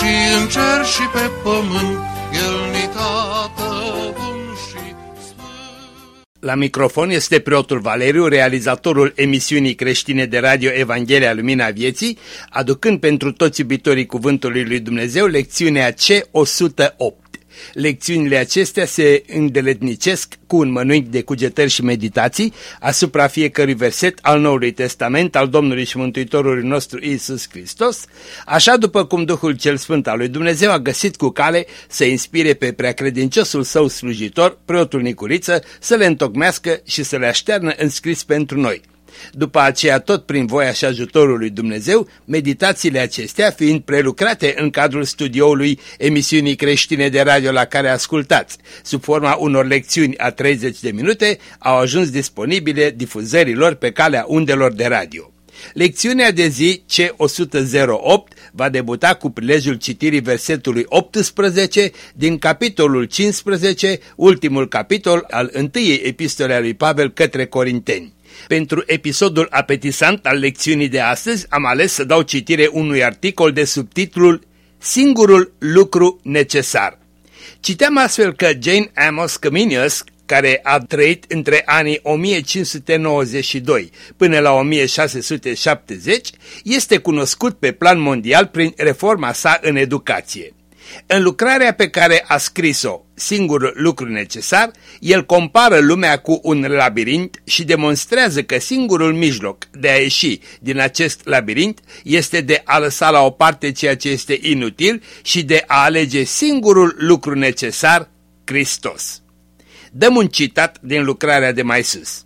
și în cer și pe pământ, El ni tată bun și sfânt. La microfon este preotul Valeriu, realizatorul emisiunii creștine de radio Evanghelia Lumina Vieții, aducând pentru toți iubitorii Cuvântului Lui Dumnezeu lecțiunea C108. Lecțiunile acestea se îndeletnicesc cu un mănânc de cugetări și meditații asupra fiecărui verset al Noului Testament al Domnului și Mântuitorului nostru Isus Hristos, așa după cum Duhul cel Sfânt al lui Dumnezeu a găsit cu cale să inspire pe preacredinciosul său slujitor, preotul Nicuriță, să le întocmească și să le aștearnă înscris pentru noi. După aceea, tot prin voia și ajutorul lui Dumnezeu, meditațiile acestea fiind prelucrate în cadrul studioului emisiunii creștine de radio la care ascultați, sub forma unor lecțiuni a 30 de minute, au ajuns disponibile difuzărilor pe calea undelor de radio. Lecțiunea de zi C108 va debuta cu prilejul citirii versetului 18 din capitolul 15, ultimul capitol al întâiei epistole a lui Pavel către Corinteni. Pentru episodul apetisant al lecțiunii de astăzi am ales să dau citire unui articol de subtitlul Singurul lucru necesar. Citeam astfel că Jane Amos Comenius, care a trăit între anii 1592 până la 1670, este cunoscut pe plan mondial prin reforma sa în educație. În lucrarea pe care a scris-o, singurul lucru necesar, el compară lumea cu un labirint și demonstrează că singurul mijloc de a ieși din acest labirint este de a lăsa la o parte ceea ce este inutil și de a alege singurul lucru necesar, Hristos. Dăm un citat din lucrarea de mai sus.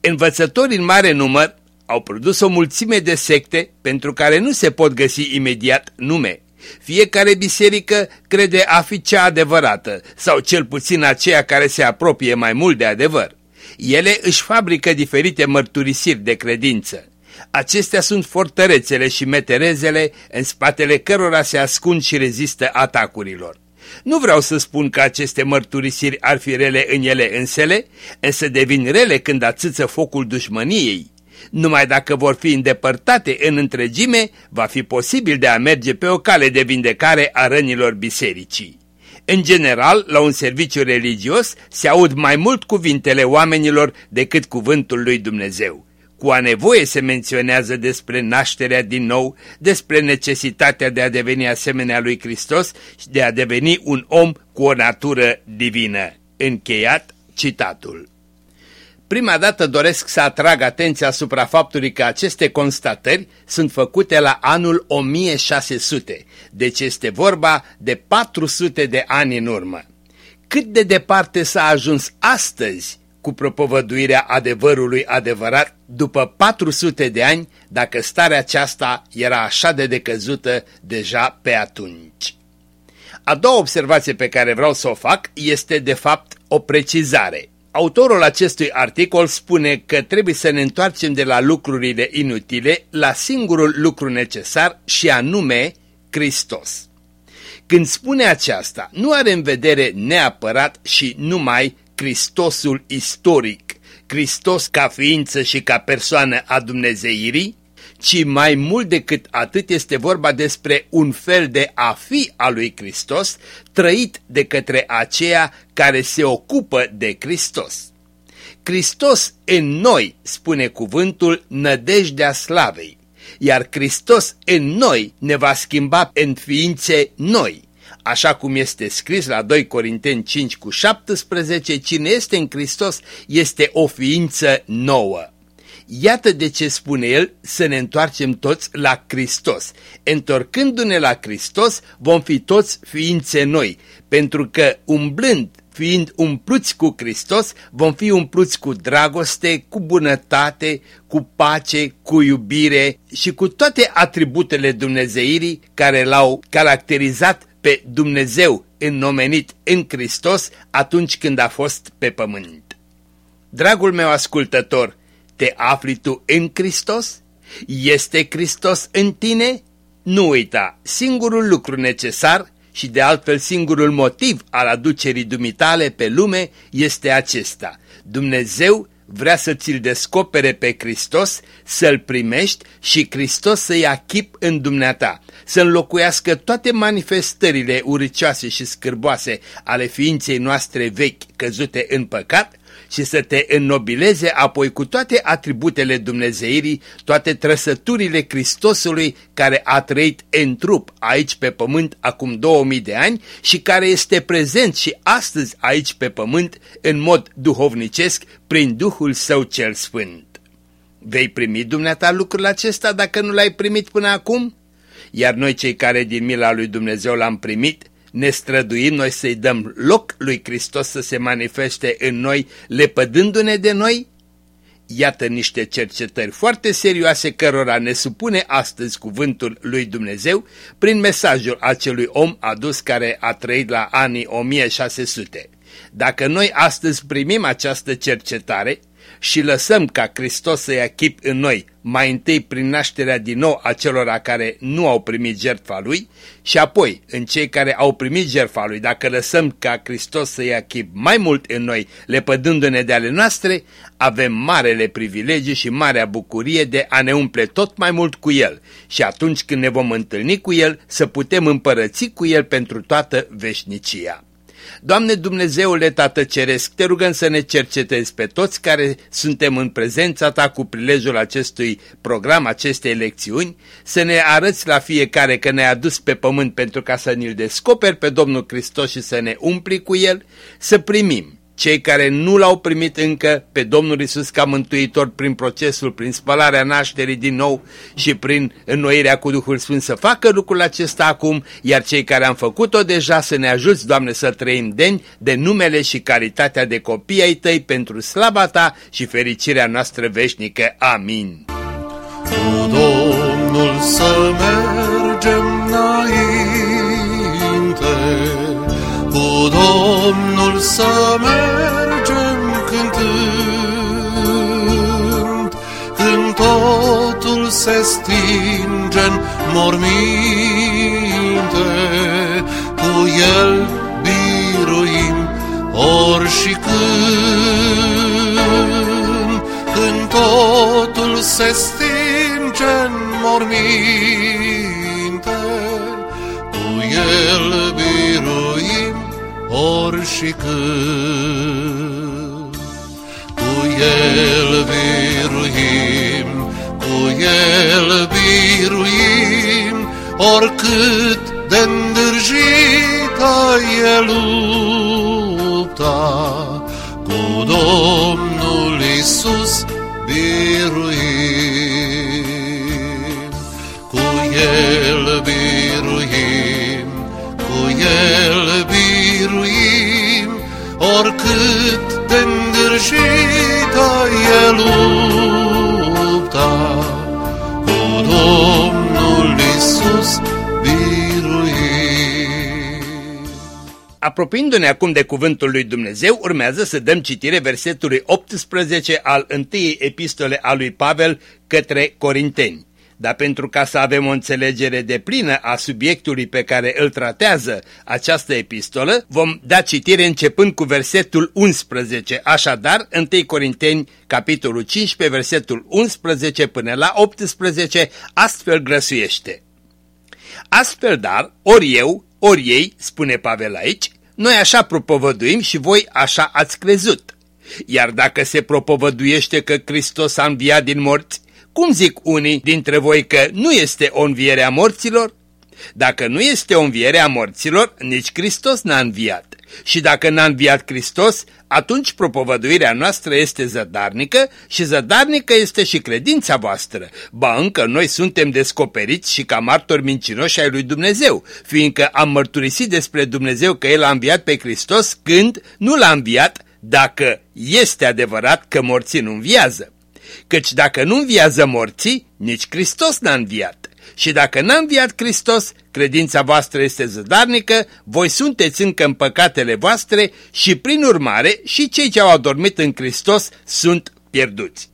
Învățători în mare număr au produs o mulțime de secte pentru care nu se pot găsi imediat nume fiecare biserică crede a fi cea adevărată, sau cel puțin aceea care se apropie mai mult de adevăr. Ele își fabrică diferite mărturisiri de credință. Acestea sunt fortărețele și meterezele în spatele cărora se ascund și rezistă atacurilor. Nu vreau să spun că aceste mărturisiri ar fi rele în ele însele, însă devin rele când atâță focul dușmăniei. Numai dacă vor fi îndepărtate în întregime, va fi posibil de a merge pe o cale de vindecare a rănilor bisericii. În general, la un serviciu religios se aud mai mult cuvintele oamenilor decât cuvântul lui Dumnezeu. Cu a nevoie se menționează despre nașterea din nou, despre necesitatea de a deveni asemenea lui Hristos și de a deveni un om cu o natură divină. Încheiat citatul. Prima dată doresc să atrag atenția asupra faptului că aceste constatări sunt făcute la anul 1600, deci este vorba de 400 de ani în urmă. Cât de departe s-a ajuns astăzi cu propovăduirea adevărului adevărat după 400 de ani, dacă starea aceasta era așa de decăzută deja pe atunci. A doua observație pe care vreau să o fac este de fapt o precizare – Autorul acestui articol spune că trebuie să ne întoarcem de la lucrurile inutile la singurul lucru necesar și anume Hristos. Când spune aceasta, nu are în vedere neapărat și numai Hristosul istoric, Hristos ca ființă și ca persoană a Dumnezeirii, ci mai mult decât atât este vorba despre un fel de a fi a lui Hristos, trăit de către aceea care se ocupă de Hristos. Hristos în noi, spune cuvântul, nădejdea slavei, iar Hristos în noi ne va schimba în ființe noi. Așa cum este scris la 2 Corinteni 5 cu 17, cine este în Hristos este o ființă nouă. Iată de ce spune el să ne întoarcem toți la Hristos. Întorcându-ne la Hristos vom fi toți ființe noi, pentru că umblând fiind umpluți cu Hristos, vom fi umpluți cu dragoste, cu bunătate, cu pace, cu iubire și cu toate atributele dumnezeirii care l-au caracterizat pe Dumnezeu înnomenit în Hristos atunci când a fost pe pământ. Dragul meu ascultător, te afli tu în Hristos? Este Hristos în tine? Nu uita, singurul lucru necesar și de altfel singurul motiv al aducerii dumitale pe lume este acesta. Dumnezeu vrea să ți-l descopere pe Hristos, să-l primești și Hristos să ia chip în dumneata, să înlocuiască toate manifestările uricioase și scârboase ale ființei noastre vechi căzute în păcat și să te înnobileze apoi cu toate atributele Dumnezeirii, toate trăsăturile Hristosului care a trăit în trup aici pe pământ acum 2000 de ani și care este prezent și astăzi aici pe pământ în mod duhovnicesc prin Duhul Său cel Sfânt. Vei primi dumneata lucrul acesta dacă nu l-ai primit până acum? Iar noi cei care din mila lui Dumnezeu l-am primit, ne străduim noi să-i dăm loc lui Hristos să se manifeste în noi, lepădându-ne de noi? Iată niște cercetări foarte serioase cărora ne supune astăzi cuvântul lui Dumnezeu prin mesajul acelui om adus care a trăit la anii 1600. Dacă noi astăzi primim această cercetare, și lăsăm ca Hristos să ia chip în noi, mai întâi prin nașterea din nou a celor care nu au primit jertfa Lui și apoi în cei care au primit jertfa Lui, dacă lăsăm ca Hristos să ia chip mai mult în noi, lepădându-ne de ale noastre, avem marele privilegiu și marea bucurie de a ne umple tot mai mult cu El și atunci când ne vom întâlni cu El să putem împărăți cu El pentru toată veșnicia. Doamne Dumnezeule Tată Ceresc, te rugăm să ne cercetezi pe toți care suntem în prezența Ta cu prilejul acestui program, acestei lecțiuni, să ne arăți la fiecare că ne-a adus pe pământ pentru ca să ne-L descoperi pe Domnul Hristos și să ne umpli cu El, să primim cei care nu l-au primit încă pe Domnul Isus ca mântuitor prin procesul, prin spălarea nașterii din nou și prin înnoirea cu Duhul Sfânt să facă lucrul acesta acum, iar cei care am făcut-o deja să ne ajuți, Doamne, să trăim deni de numele și calitatea de copii ai Tăi pentru slaba Ta și fericirea noastră veșnică. Amin. Cu Domnul să mergem Domnul să mergem cântând, Când totul se stinge în morminte, Cu El biruim ori și când, Când totul se stinge în morminte, Cu El biruim ori și când. Cu el biruim, cu el biruim, oricât de îndârjită e lupta, cu Domnul Isus biruim. Cu el biruim, cu el biruim, oricât de îndârjită e lupta, cu Domnul Isus biruim. Apropiindu-ne acum de cuvântul lui Dumnezeu, urmează să dăm citire versetului 18 al întâiei epistole a lui Pavel către Corinteni. Dar pentru ca să avem o înțelegere de plină a subiectului pe care îl tratează această epistolă, vom da citire începând cu versetul 11, așadar 1 Corinteni, capitolul 15, versetul 11 până la 18, astfel grăsuiește. Astfel dar, ori eu, ori ei, spune Pavel aici, noi așa propovăduim și voi așa ați crezut. Iar dacă se propovăduiește că Hristos a înviat din morți, cum zic unii dintre voi că nu este o înviere a morților? Dacă nu este o înviere a morților, nici Hristos n-a înviat. Și dacă n-a înviat Hristos, atunci propovăduirea noastră este zădarnică și zădarnică este și credința voastră. Ba încă noi suntem descoperiți și ca martori mincinoși ai lui Dumnezeu, fiindcă am mărturisit despre Dumnezeu că El a înviat pe Hristos când nu l-a înviat, dacă este adevărat că morții nu înviază. Căci dacă nu înviază morții, nici Hristos n-a înviat. Și dacă n-a înviat Hristos, credința voastră este zădarnică, voi sunteți încă în păcatele voastre și prin urmare și cei ce au adormit în Hristos sunt pierduți.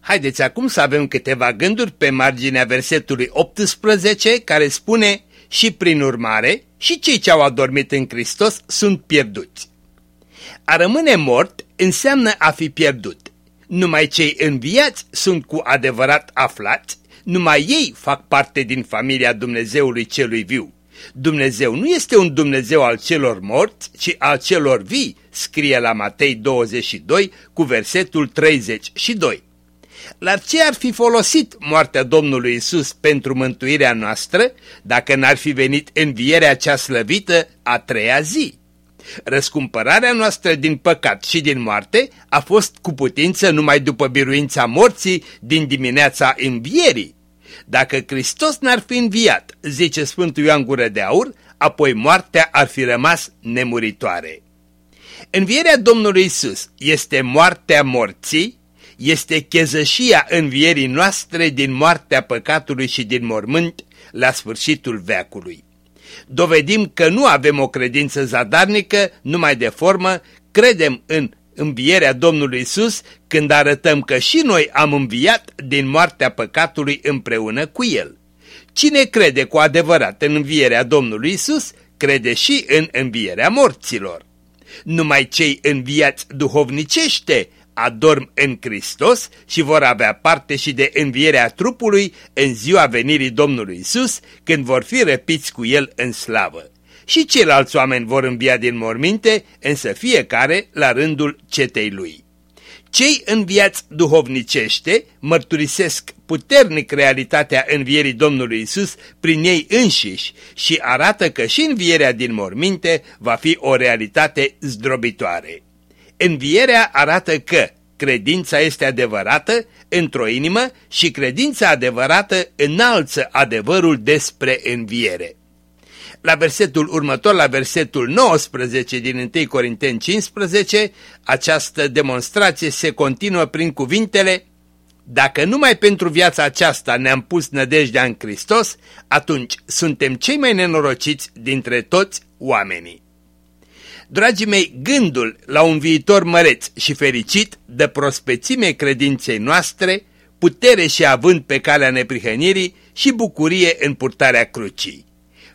Haideți acum să avem câteva gânduri pe marginea versetului 18 care spune și prin urmare și cei ce au adormit în Hristos sunt pierduți. A rămâne mort înseamnă a fi pierdut. Numai cei înviați sunt cu adevărat aflați numai ei fac parte din familia Dumnezeului celui viu. Dumnezeu nu este un Dumnezeu al celor morți, ci al celor vii, scrie la Matei 22 cu versetul 32. La ce ar fi folosit moartea Domnului Isus pentru mântuirea noastră dacă n-ar fi venit învierea cea slăvită a treia zi? Răscumpărarea noastră din păcat și din moarte a fost cu putință numai după biruința morții din dimineața învierii. Dacă Hristos n-ar fi înviat, zice Sfântul Ioan Gură de Aur, apoi moartea ar fi rămas nemuritoare. Învierea Domnului Isus este moartea morții, este chezășia învierii noastre din moartea păcatului și din mormânt la sfârșitul veacului dovedim că nu avem o credință zadarnică numai de formă, credem în învierea Domnului Isus când arătăm că și noi am înviat din moartea păcatului împreună cu El. Cine crede cu adevărat în învierea Domnului Isus, crede și în învierea morților. Numai cei înviați duhovnicește adorm în Hristos și vor avea parte și de învierea trupului în ziua venirii Domnului Isus, când vor fi răpiți cu El în slavă. Și ceilalți oameni vor învia din morminte, însă fiecare la rândul cetei lui. Cei înviați duhovnicește mărturisesc puternic realitatea învierii Domnului Isus prin ei înșiși și arată că și învierea din morminte va fi o realitate zdrobitoare. Învierea arată că credința este adevărată într-o inimă și credința adevărată înalță adevărul despre înviere. La versetul următor, la versetul 19 din 1 Corinteni 15, această demonstrație se continuă prin cuvintele Dacă numai pentru viața aceasta ne-am pus nădejdea în Hristos, atunci suntem cei mai nenorociți dintre toți oamenii. Dragii mei, gândul la un viitor măreț și fericit de prospețime credinței noastre, putere și avânt pe calea neprihănirii și bucurie în purtarea crucii.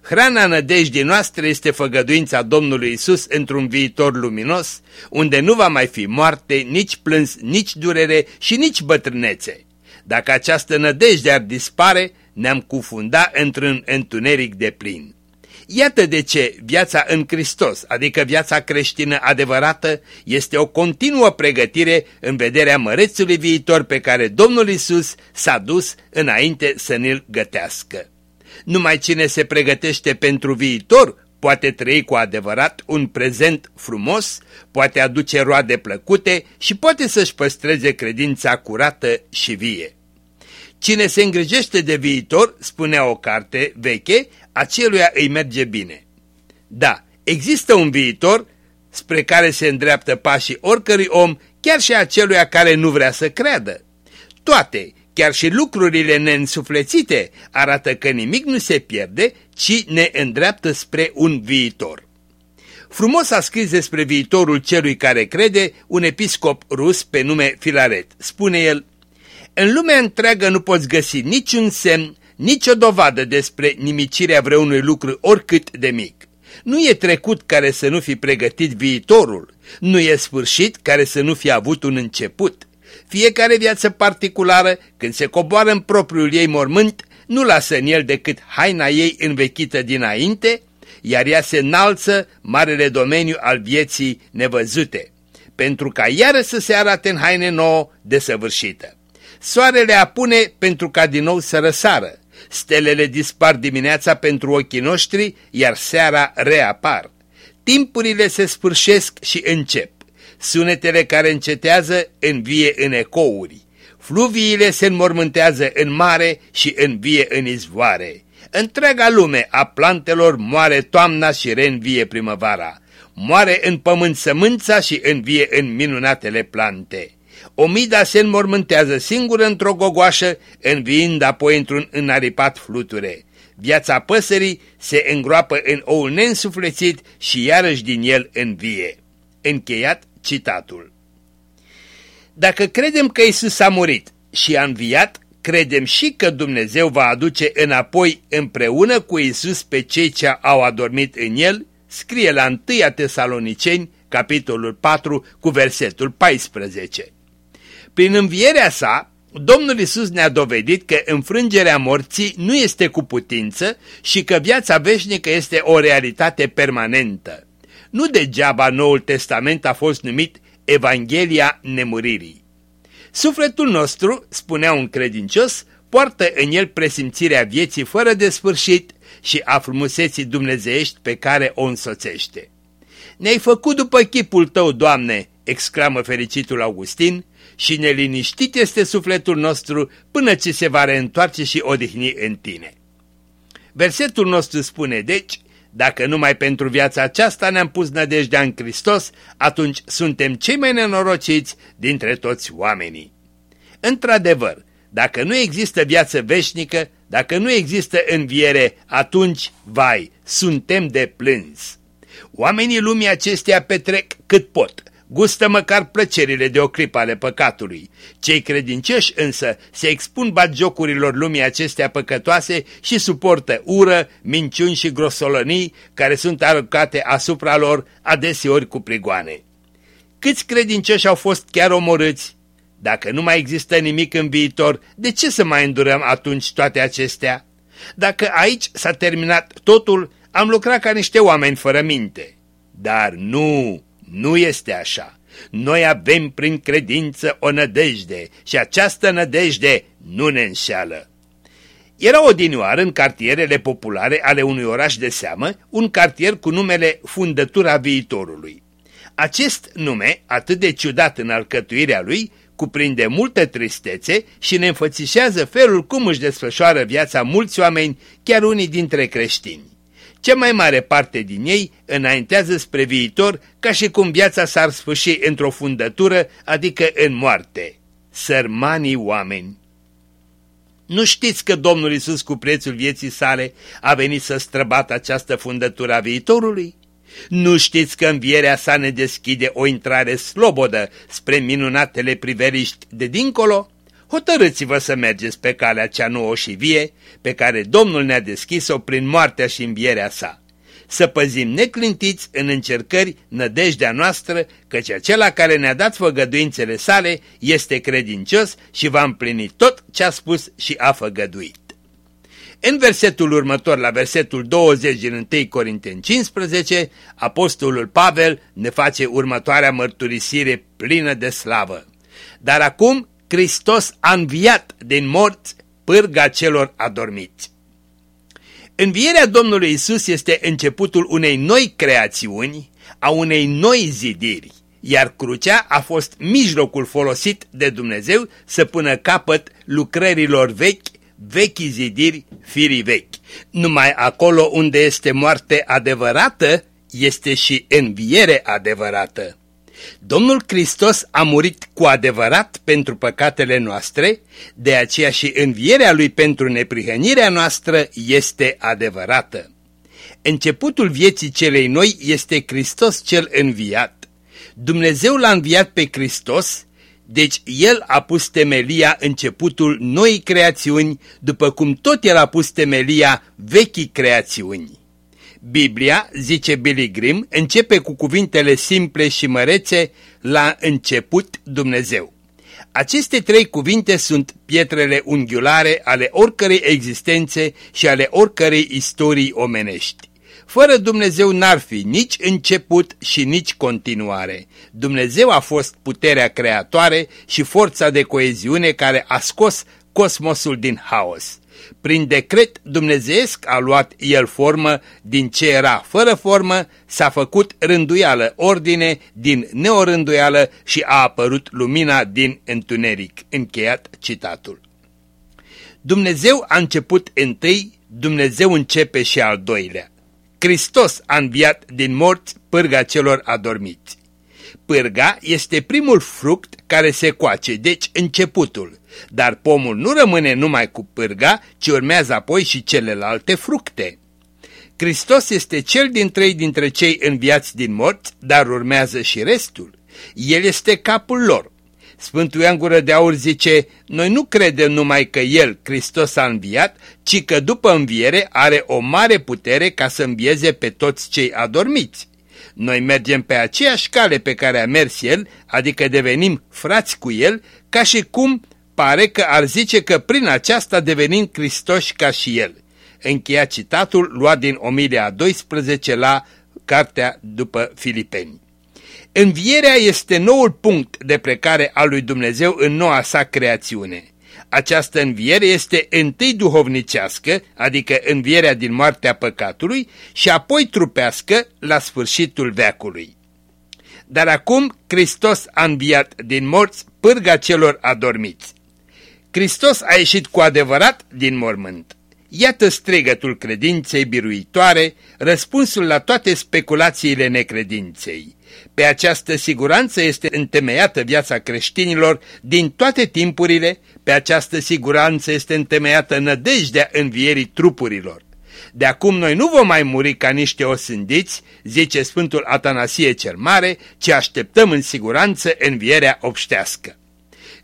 Hrana nădejdii noastre este făgăduința Domnului Isus într-un viitor luminos, unde nu va mai fi moarte, nici plâns, nici durere și nici bătrânețe. Dacă această nădejde ar dispare, ne-am cufunda într-un întuneric de plin. Iată de ce viața în Hristos, adică viața creștină adevărată, este o continuă pregătire în vederea mărețului viitor pe care Domnul Isus s-a dus înainte să ne-l gătească. Numai cine se pregătește pentru viitor poate trăi cu adevărat un prezent frumos, poate aduce roade plăcute și poate să-și păstreze credința curată și vie. Cine se îngrijește de viitor, spunea o carte veche, aceluia îi merge bine. Da, există un viitor spre care se îndreaptă pașii oricărui om, chiar și aceluia care nu vrea să creadă. Toate, chiar și lucrurile neînsuflețite, arată că nimic nu se pierde, ci ne îndreaptă spre un viitor. Frumos a scris despre viitorul celui care crede un episcop rus pe nume Filaret. Spune el, În lumea întreagă nu poți găsi niciun semn nicio dovadă despre nimicirea vreunui lucru oricât de mic. Nu e trecut care să nu fi pregătit viitorul, nu e sfârșit care să nu fi avut un început. Fiecare viață particulară, când se coboară în propriul ei mormânt, nu lasă în el decât haina ei învechită dinainte, iar ea se înalță marele domeniu al vieții nevăzute, pentru ca iară să se arate în haine nouă desăvârșită. Soarele apune pentru ca din nou să răsară, Stelele dispar dimineața pentru ochii noștri, iar seara reapar. Timpurile se sfârșesc și încep. Sunetele care încetează învie în ecouri. Fluviile se înmormântează în mare și învie în izvoare. Întreaga lume a plantelor moare toamna și reînvie primăvara. Moare în pământ sămânța și învie în minunatele plante. Omida se înmormântează singură într-o gogoașă, înviind apoi într-un înaripat fluture. Viața păsării se îngroapă în oul neînsuflețit și iarăși din el învie. Încheiat citatul. Dacă credem că Isus a murit și a înviat, credem și că Dumnezeu va aduce înapoi împreună cu Isus pe cei ce au adormit în el, scrie la 1 Tesaloniceni, capitolul 4, cu versetul 14. Prin învierea sa, Domnul Isus ne-a dovedit că înfrângerea morții nu este cu putință și că viața veșnică este o realitate permanentă. Nu degeaba Noul Testament a fost numit Evanghelia nemuririi. Sufletul nostru, spunea un credincios, poartă în el presimțirea vieții fără de sfârșit și a frumuseții dumnezeiești pe care o însoțește. Ne-ai făcut după chipul tău, Doamne, exclamă fericitul Augustin, și neliniștit este sufletul nostru până ce se va reîntoarce și odihni în tine. Versetul nostru spune deci, dacă numai pentru viața aceasta ne-am pus nădejdea în Hristos, atunci suntem cei mai nenorociți dintre toți oamenii. Într-adevăr, dacă nu există viață veșnică, dacă nu există înviere, atunci, vai, suntem de plâns. Oamenii lumii acesteia petrec cât pot, gustă măcar plăcerile de o clipă ale păcatului. Cei credincioși însă se expun batjocurilor lumii acestea păcătoase și suportă ură, minciuni și grosolănii care sunt aruncate asupra lor adeseori cu prigoane. Câți credincioși au fost chiar omorâți? Dacă nu mai există nimic în viitor, de ce să mai îndurăm atunci toate acestea? Dacă aici s-a terminat totul, am lucrat ca niște oameni fără minte. Dar nu, nu este așa. Noi avem prin credință o nădejde și această nădejde nu ne înșeală. Era odinioară în cartierele populare ale unui oraș de seamă, un cartier cu numele Fundătura Viitorului. Acest nume, atât de ciudat în alcătuirea lui, cuprinde multă tristețe și ne înfățișează felul cum își desfășoară viața mulți oameni, chiar unii dintre creștini. Cea mai mare parte din ei înaintează spre viitor ca și cum viața s-ar sfârși într-o fundătură, adică în moarte. Sărmanii oameni! Nu știți că Domnul Isus cu prețul vieții sale a venit să străbată această fundătură a viitorului? Nu știți că învierea sa ne deschide o intrare slobodă spre minunatele priveliști de dincolo? Hotărâți-vă să mergeți pe calea cea nouă și vie, pe care Domnul ne-a deschis-o prin moartea și învierea sa. Să păzim neclintiți în încercări nădejdea noastră, căci acela care ne-a dat făgăduințele sale este credincios și va împlini tot ce a spus și a făgăduit. În versetul următor, la versetul 20 din 1 Corinteni 15, apostolul Pavel ne face următoarea mărturisire plină de slavă. Dar acum Hristos a înviat din morți pârga celor adormiți. Învierea Domnului Isus este începutul unei noi creațiuni, a unei noi zidiri, iar crucea a fost mijlocul folosit de Dumnezeu să pună capăt lucrărilor vechi, vechi zidiri, firii vechi. Numai acolo unde este moarte adevărată, este și înviere adevărată. Domnul Hristos a murit cu adevărat pentru păcatele noastre, de aceea și învierea Lui pentru neprihănirea noastră este adevărată. Începutul vieții celei noi este Hristos cel înviat. Dumnezeu l-a înviat pe Hristos, deci El a pus temelia începutul noi creațiuni, după cum tot El a pus temelia vechii creațiuni. Biblia, zice Billy Grimm, începe cu cuvintele simple și mărețe, la început Dumnezeu. Aceste trei cuvinte sunt pietrele unghiulare ale oricărei existențe și ale oricărei istorii omenești. Fără Dumnezeu n-ar fi nici început și nici continuare. Dumnezeu a fost puterea creatoare și forța de coeziune care a scos cosmosul din haos. Prin decret dumnezeiesc a luat el formă din ce era fără formă, s-a făcut rânduială, ordine din neorânduială și a apărut lumina din întuneric. Încheiat citatul. Dumnezeu a început întâi, Dumnezeu începe și al doilea. Hristos a înviat din morți pârga celor adormiți. Pârga este primul fruct care se coace, deci începutul, dar pomul nu rămâne numai cu pârga, ci urmează apoi și celelalte fructe. Hristos este cel din trei dintre cei înviați din morți, dar urmează și restul. El este capul lor. Sfântul Ioan Gură de Aur zice, noi nu credem numai că El, Hristos, a înviat, ci că după înviere are o mare putere ca să învieze pe toți cei adormiți. Noi mergem pe aceeași cale pe care a mers El, adică devenim frați cu El, ca și cum pare că ar zice că prin aceasta devenim Hristoși ca și El. Încheia citatul luat din omilia 12 la cartea după Filipeni. Învierea este noul punct de plecare al lui Dumnezeu în noua sa creațiune. Această înviere este întâi duhovnicească, adică învierea din moartea păcatului, și apoi trupească la sfârșitul veacului. Dar acum Hristos a înviat din morți pârga celor adormiți. Hristos a ieșit cu adevărat din mormânt. Iată strigătul credinței biruitoare, răspunsul la toate speculațiile necredinței. Pe această siguranță este întemeiată viața creștinilor din toate timpurile, pe această siguranță este întemeiată nădejdea învierii trupurilor. De acum noi nu vom mai muri ca niște osândiți, zice Sfântul Atanasie cel Mare, ci așteptăm în siguranță învierea obștească.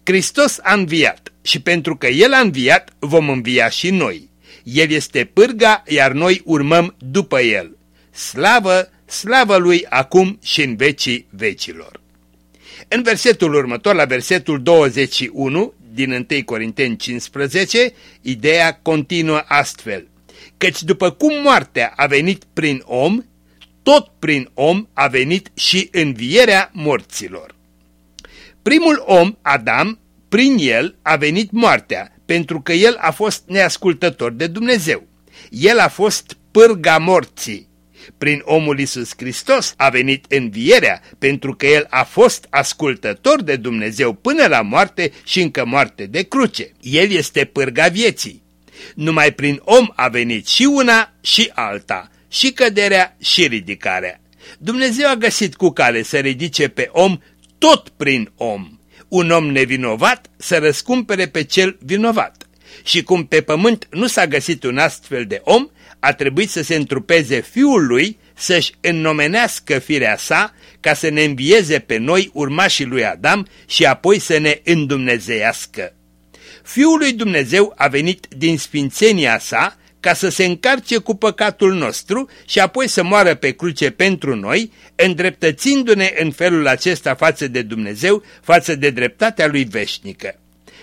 Hristos a înviat și pentru că El a înviat, vom învia și noi. El este pârga, iar noi urmăm după El. Slavă slavă lui acum și în vecii vecilor. În versetul următor, la versetul 21 din 1 Corinteni 15, ideea continuă astfel. Căci după cum moartea a venit prin om, tot prin om a venit și învierea morților. Primul om, Adam, prin el a venit moartea, pentru că el a fost neascultător de Dumnezeu. El a fost pârga morții, prin omul Isus Hristos a venit învierea, pentru că el a fost ascultător de Dumnezeu până la moarte și încă moarte de cruce. El este pârga vieții. Numai prin om a venit și una și alta, și căderea și ridicarea. Dumnezeu a găsit cu care să ridice pe om tot prin om. Un om nevinovat să răscumpere pe cel vinovat. Și cum pe pământ nu s-a găsit un astfel de om, a trebuit să se întrupeze Fiul lui, să-și înnomenească firea sa, ca să ne învieze pe noi, urmașii lui Adam, și apoi să ne îndumnezeiască. Fiul lui Dumnezeu a venit din sfințenia sa, ca să se încarce cu păcatul nostru și apoi să moară pe cruce pentru noi, îndreptățindu-ne în felul acesta față de Dumnezeu, față de dreptatea lui veșnică.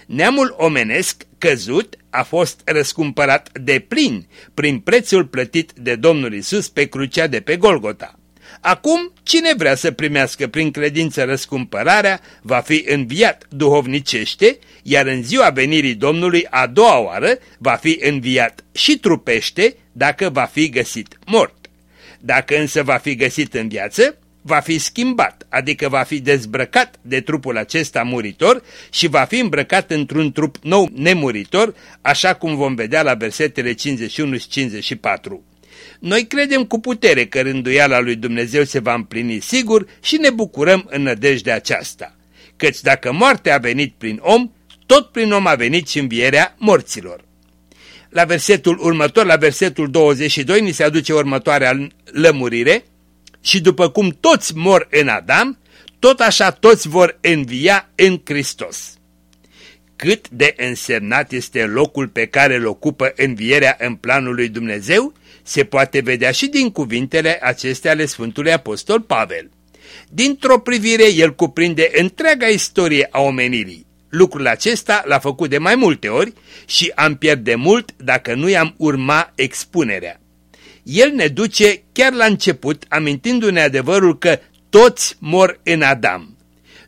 Neamul omenesc căzut a fost răscumpărat de plin prin prețul plătit de Domnul Isus pe crucea de pe Golgota. Acum, cine vrea să primească prin credință răscumpărarea, va fi înviat duhovnicește, iar în ziua venirii Domnului a doua oară va fi înviat și trupește dacă va fi găsit mort. Dacă însă va fi găsit în viață, va fi schimbat, adică va fi dezbrăcat de trupul acesta muritor și va fi îmbrăcat într-un trup nou nemuritor, așa cum vom vedea la versetele 51 și 54. Noi credem cu putere că rânduiala lui Dumnezeu se va împlini sigur și ne bucurăm în nădejdea aceasta. Căci dacă moartea a venit prin om, tot prin om a venit și învierea morților. La versetul următor, la versetul 22, ni se aduce următoarea lămurire, și după cum toți mor în Adam, tot așa toți vor învia în Hristos. Cât de însemnat este locul pe care îl ocupă învierea în planul lui Dumnezeu, se poate vedea și din cuvintele acestea ale Sfântului Apostol Pavel. Dintr-o privire, el cuprinde întreaga istorie a omenirii. Lucrul acesta l-a făcut de mai multe ori și am pierde mult dacă nu i-am urma expunerea el ne duce chiar la început, amintindu-ne adevărul că toți mor în Adam.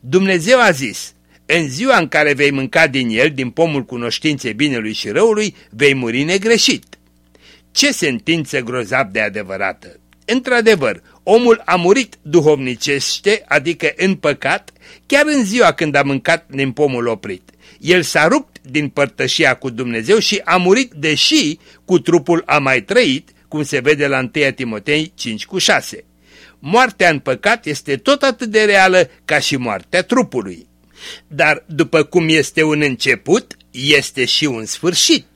Dumnezeu a zis, În ziua în care vei mânca din el, din pomul cunoștinței binelui și răului, vei muri negreșit. Ce sentință grozav de adevărată! Într-adevăr, omul a murit duhovnicește, adică în păcat, chiar în ziua când a mâncat din pomul oprit. El s-a rupt din părtășia cu Dumnezeu și a murit, deși cu trupul a mai trăit, cum se vede la 1 Timotei 5 cu 6. Moartea în păcat este tot atât de reală ca și moartea trupului. Dar după cum este un început, este și un sfârșit.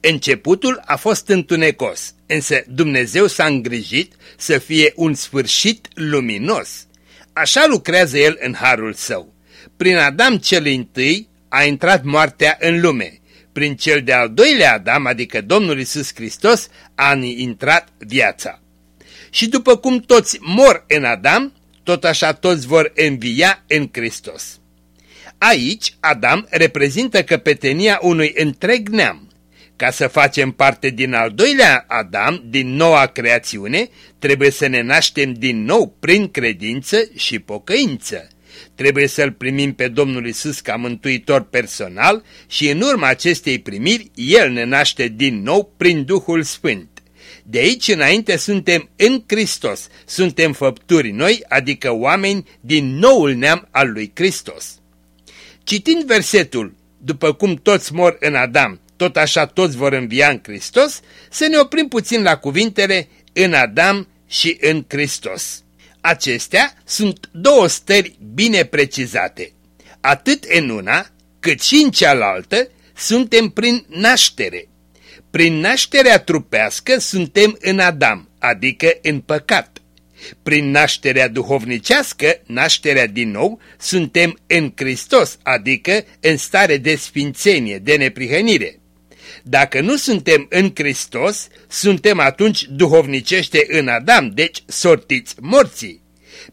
Începutul a fost întunecos, însă Dumnezeu s-a îngrijit să fie un sfârșit luminos. Așa lucrează El în harul său. Prin Adam cel întâi a intrat moartea în lume. Prin cel de-al doilea Adam, adică Domnul Isus Hristos, a intrat viața. Și după cum toți mor în Adam, tot așa toți vor învia în Hristos. Aici, Adam reprezintă căpetenia unui întreg neam. Ca să facem parte din al doilea Adam, din noua creațiune, trebuie să ne naștem din nou prin credință și pocăință. Trebuie să-L primim pe Domnul Isus ca mântuitor personal și în urma acestei primiri, El ne naște din nou prin Duhul Sfânt. De aici înainte suntem în Hristos, suntem făpturi noi, adică oameni din noul neam al lui Hristos. Citind versetul, după cum toți mor în Adam, tot așa toți vor învia în Hristos, să ne oprim puțin la cuvintele în Adam și în Hristos. Acestea sunt două stări bine precizate. Atât în una, cât și în cealaltă, suntem prin naștere. Prin nașterea trupească suntem în Adam, adică în păcat. Prin nașterea duhovnicească, nașterea din nou, suntem în Hristos, adică în stare de sfințenie, de neprihănire. Dacă nu suntem în Hristos, suntem atunci duhovnicește în Adam, deci sortiți morții.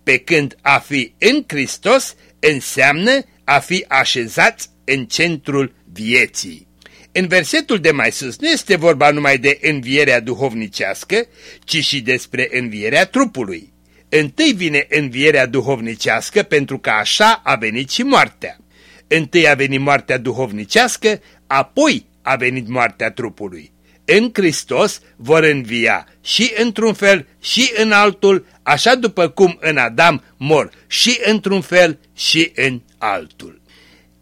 Pe când a fi în Hristos înseamnă a fi așezați în centrul vieții. În versetul de mai sus nu este vorba numai de învierea duhovnicească, ci și despre învierea trupului. Întâi vine învierea duhovnicească pentru că așa a venit și moartea. Întâi a venit moartea duhovnicească, apoi a venit moartea trupului. În Hristos vor învia și într-un fel și în altul, așa după cum în Adam mor și într-un fel și în altul.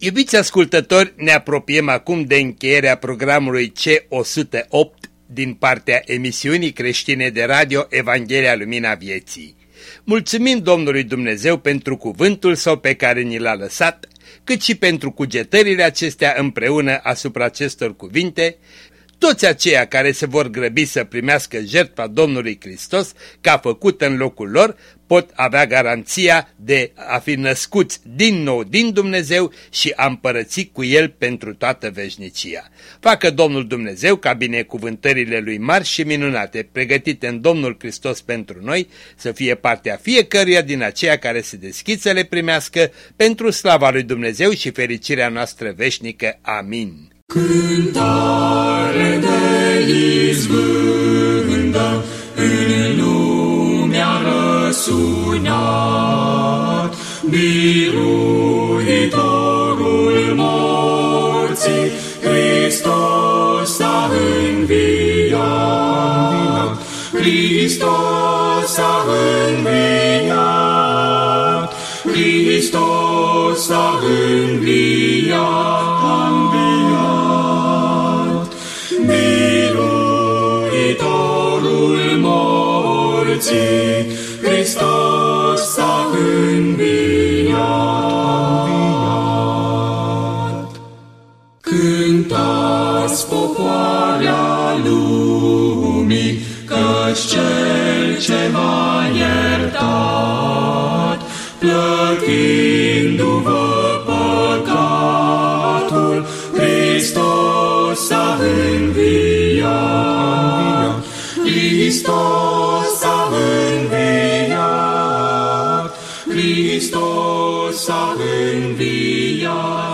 Iubiți ascultători, ne apropiem acum de încheierea programului C108 din partea emisiunii creștine de radio Evanghelia Lumina Vieții. Mulțumim Domnului Dumnezeu pentru cuvântul său pe care ni l-a lăsat cât și pentru cugetările acestea împreună asupra acestor cuvinte, toți aceia care se vor grăbi să primească jertfa Domnului Hristos ca făcută în locul lor pot avea garanția de a fi născuți din nou din Dumnezeu și a împărăți cu El pentru toată veșnicia. Facă Domnul Dumnezeu ca binecuvântările Lui mari și minunate, pregătite în Domnul Hristos pentru noi, să fie partea fiecăruia din aceia care se deschid să le primească pentru slava Lui Dumnezeu și fericirea noastră veșnică. Amin. Cântare de izbândă în lumea răsunat, biruitorul morții, Hristos a înviat. Hristos a înviat, Hristos a înviat, morții, Hristos a înviat. Cântați popoarea lumii, căci cel ce v-a iertat, plătindu-vă Hristos a înviat, Hristos a înviat,